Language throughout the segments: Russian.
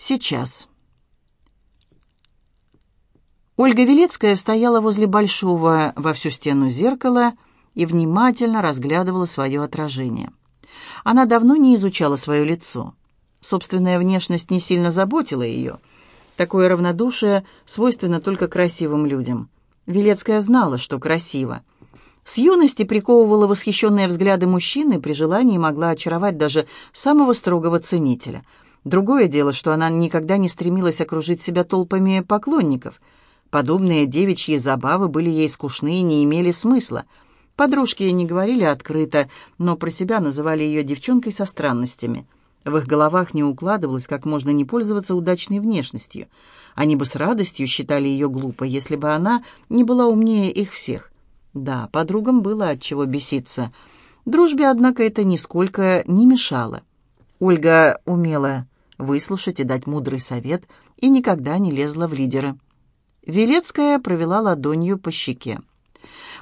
Сейчас. Ольга Велецкая стояла возле большого во всю стену зеркала и внимательно разглядывала свое отражение. Она давно не изучала свое лицо. Собственная внешность не сильно заботила ее. Такое равнодушие свойственно только красивым людям. Велецкая знала, что красиво. С юности приковывала восхищенные взгляды мужчины, при желании могла очаровать даже самого строгого ценителя – Другое дело, что она никогда не стремилась окружить себя толпами поклонников. Подобные девичьи забавы были ей скучны и не имели смысла. Подружки не говорили открыто, но про себя называли ее девчонкой со странностями. В их головах не укладывалось, как можно не пользоваться удачной внешностью. Они бы с радостью считали ее глупой, если бы она не была умнее их всех. Да, подругам было от чего беситься. Дружбе, однако, это нисколько не мешало. Ольга умела выслушать и дать мудрый совет, и никогда не лезла в лидеры. Велецкая провела ладонью по щеке.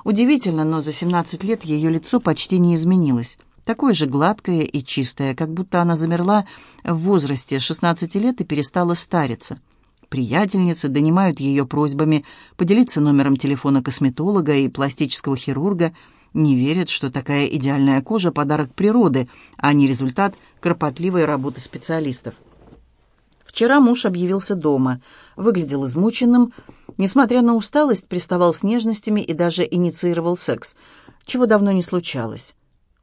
Удивительно, но за 17 лет ее лицо почти не изменилось. Такое же гладкое и чистое, как будто она замерла в возрасте 16 лет и перестала стариться. Приятельницы донимают ее просьбами поделиться номером телефона косметолога и пластического хирурга – не верят, что такая идеальная кожа – подарок природы, а не результат кропотливой работы специалистов. Вчера муж объявился дома, выглядел измученным, несмотря на усталость, приставал с нежностями и даже инициировал секс, чего давно не случалось.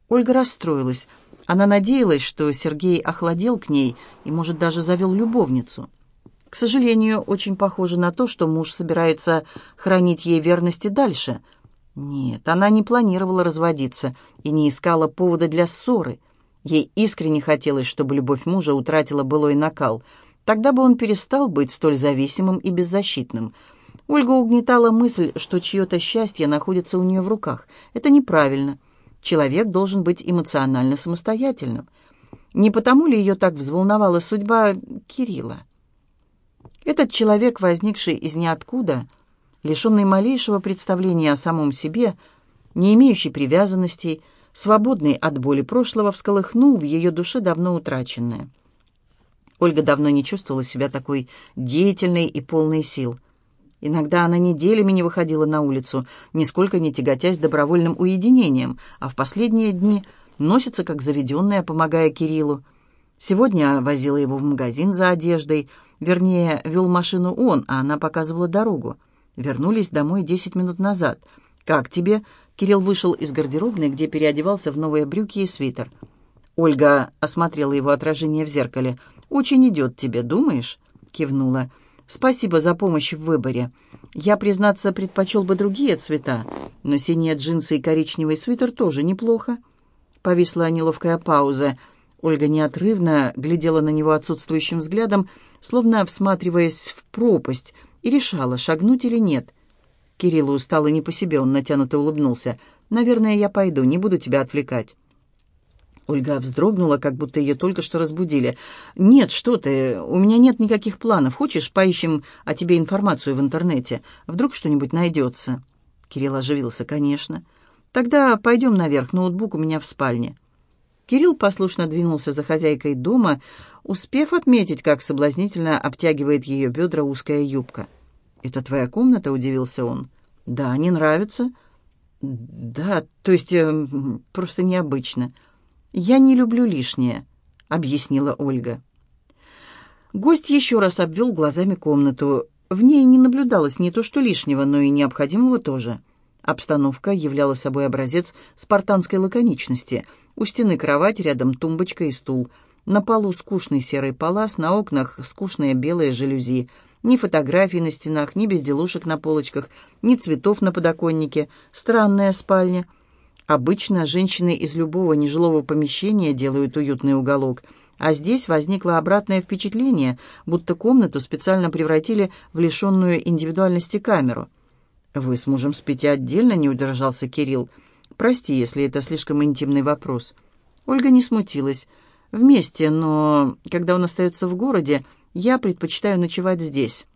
Ольга расстроилась. Она надеялась, что Сергей охладел к ней и, может, даже завел любовницу. К сожалению, очень похоже на то, что муж собирается хранить ей верность и дальше – нет, она не планировала разводиться и не искала повода для ссоры. Ей искренне хотелось, чтобы любовь мужа утратила былой накал. Тогда бы он перестал быть столь зависимым и беззащитным. Ольга угнетала мысль, что чье-то счастье находится у нее в руках. Это неправильно. Человек должен быть эмоционально самостоятельным. Не потому ли ее так взволновала судьба Кирилла? Этот человек, возникший из ниоткуда, — лишенный малейшего представления о самом себе, не имеющий привязанностей, свободный от боли прошлого, всколыхнул в ее душе давно утраченное. Ольга давно не чувствовала себя такой деятельной и полной сил. Иногда она неделями не выходила на улицу, нисколько не тяготясь добровольным уединением, а в последние дни носится как заведенная, помогая Кириллу. Сегодня возила его в магазин за одеждой, вернее, вел машину он, а она показывала дорогу. Вернулись домой десять минут назад. Как тебе?» Кирилл вышел из гардеробной, где переодевался в новые брюки и свитер. Ольга осмотрела его отражение в зеркале. «Очень идет тебе, думаешь?» Кивнула. «Спасибо за помощь в выборе. Я, признаться, предпочел бы другие цвета, но синие джинсы и коричневый свитер тоже неплохо». Повисла неловкая пауза. Ольга неотрывно глядела на него отсутствующим взглядом, словно всматриваясь в пропасть — и решала, шагнуть или нет. Кириллу устало не по себе, он натянуто улыбнулся. «Наверное, я пойду, не буду тебя отвлекать». Ольга вздрогнула, как будто ее только что разбудили. «Нет, что ты, у меня нет никаких планов. Хочешь, поищем о тебе информацию в интернете? Вдруг что-нибудь найдется?» Кирилл оживился, конечно. «Тогда пойдем наверх, ноутбук у меня в спальне». Кирилл послушно двинулся за хозяйкой дома, успев отметить, как соблазнительно обтягивает ее бедра узкая юбка. «Это твоя комната?» — удивился он. «Да, не нравится?» «Да, то есть э, просто необычно. Я не люблю лишнее», — объяснила Ольга. Гость еще раз обвел глазами комнату. В ней не наблюдалось не то что лишнего, но и необходимого тоже. Обстановка являла собой образец спартанской лаконичности — у стены кровать, рядом тумбочка и стул. На полу скучный серый палас, на окнах скучные белые жалюзи. Ни фотографий на стенах, ни безделушек на полочках, ни цветов на подоконнике. Странная спальня. Обычно женщины из любого нежилого помещения делают уютный уголок. А здесь возникло обратное впечатление, будто комнату специально превратили в лишенную индивидуальности камеру. «Вы с мужем спите отдельно?» — не удержался Кирилл. Прости, если это слишком интимный вопрос». Ольга не смутилась. «Вместе, но когда он остается в городе, я предпочитаю ночевать здесь».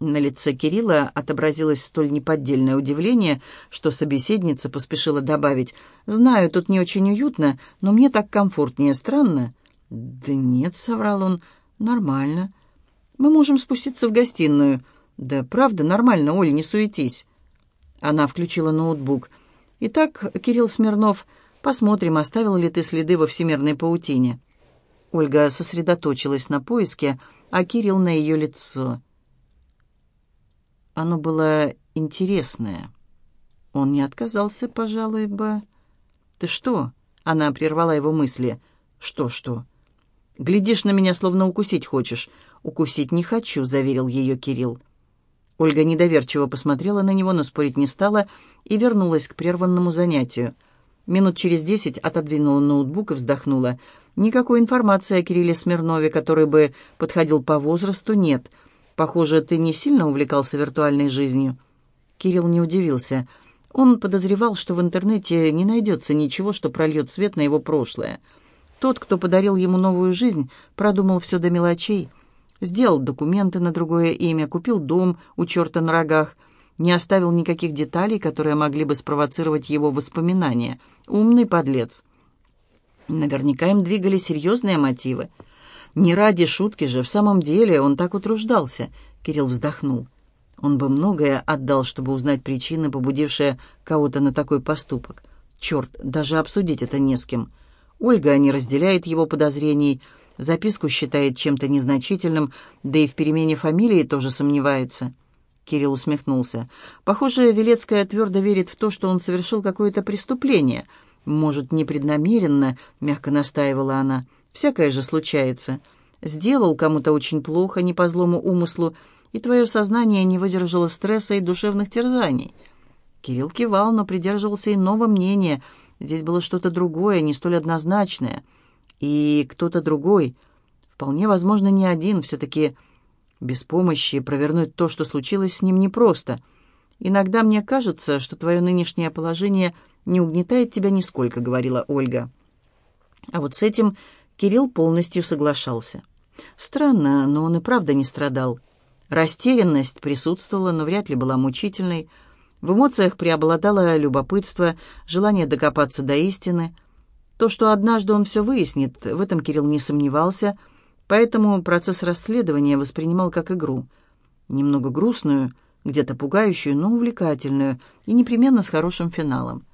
На лице Кирилла отобразилось столь неподдельное удивление, что собеседница поспешила добавить «Знаю, тут не очень уютно, но мне так комфортнее. Странно?» «Да нет», — соврал он, «Нормально. Мы можем спуститься в гостиную». «Да правда, нормально, Оль, не суетись». Она включила ноутбук. «Итак, Кирилл Смирнов, посмотрим, оставил ли ты следы во всемирной паутине». Ольга сосредоточилась на поиске, а Кирилл на ее лицо. Оно было интересное. Он не отказался, пожалуй, бы. «Ты что?» — она прервала его мысли. «Что-что?» «Глядишь на меня, словно укусить хочешь». «Укусить не хочу», — заверил ее Кирилл. Ольга недоверчиво посмотрела на него, но спорить не стала и вернулась к прерванному занятию. Минут через десять отодвинула ноутбук и вздохнула. «Никакой информации о Кирилле Смирнове, который бы подходил по возрасту, нет. Похоже, ты не сильно увлекался виртуальной жизнью». Кирилл не удивился. Он подозревал, что в интернете не найдется ничего, что прольет свет на его прошлое. Тот, кто подарил ему новую жизнь, продумал все до мелочей. Сделал документы на другое имя, купил дом у черта на рогах, не оставил никаких деталей, которые могли бы спровоцировать его воспоминания. Умный подлец. Наверняка им двигали серьезные мотивы. Не ради шутки же, в самом деле он так утруждался. Кирилл вздохнул. Он бы многое отдал, чтобы узнать причины, побудившие кого-то на такой поступок. Черт, даже обсудить это не с кем. Ольга не разделяет его подозрений, записку считает чем-то незначительным, да и в перемене фамилии тоже сомневается. Кирилл усмехнулся. Похоже, Велецкая твердо верит в то, что он совершил какое-то преступление. Может, непреднамеренно, мягко настаивала она. Всякое же случается. Сделал кому-то очень плохо, не по злому умыслу, и твое сознание не выдержало стресса и душевных терзаний. Кирилл кивал, но придерживался иного мнения. Здесь было что-то другое, не столь однозначное. И кто-то другой, вполне возможно, не один, все-таки без помощи провернуть то, что случилось с ним, непросто. Иногда мне кажется, что твое нынешнее положение не угнетает тебя нисколько, говорила Ольга. А вот с этим Кирилл полностью соглашался. Странно, но он и правда не страдал. Растерянность присутствовала, но вряд ли была мучительной. В эмоциях преобладало любопытство, желание докопаться до истины. То, что однажды он все выяснит, в этом Кирилл не сомневался, поэтому процесс расследования воспринимал как игру. Немного грустную, где-то пугающую, но увлекательную и непременно с хорошим финалом.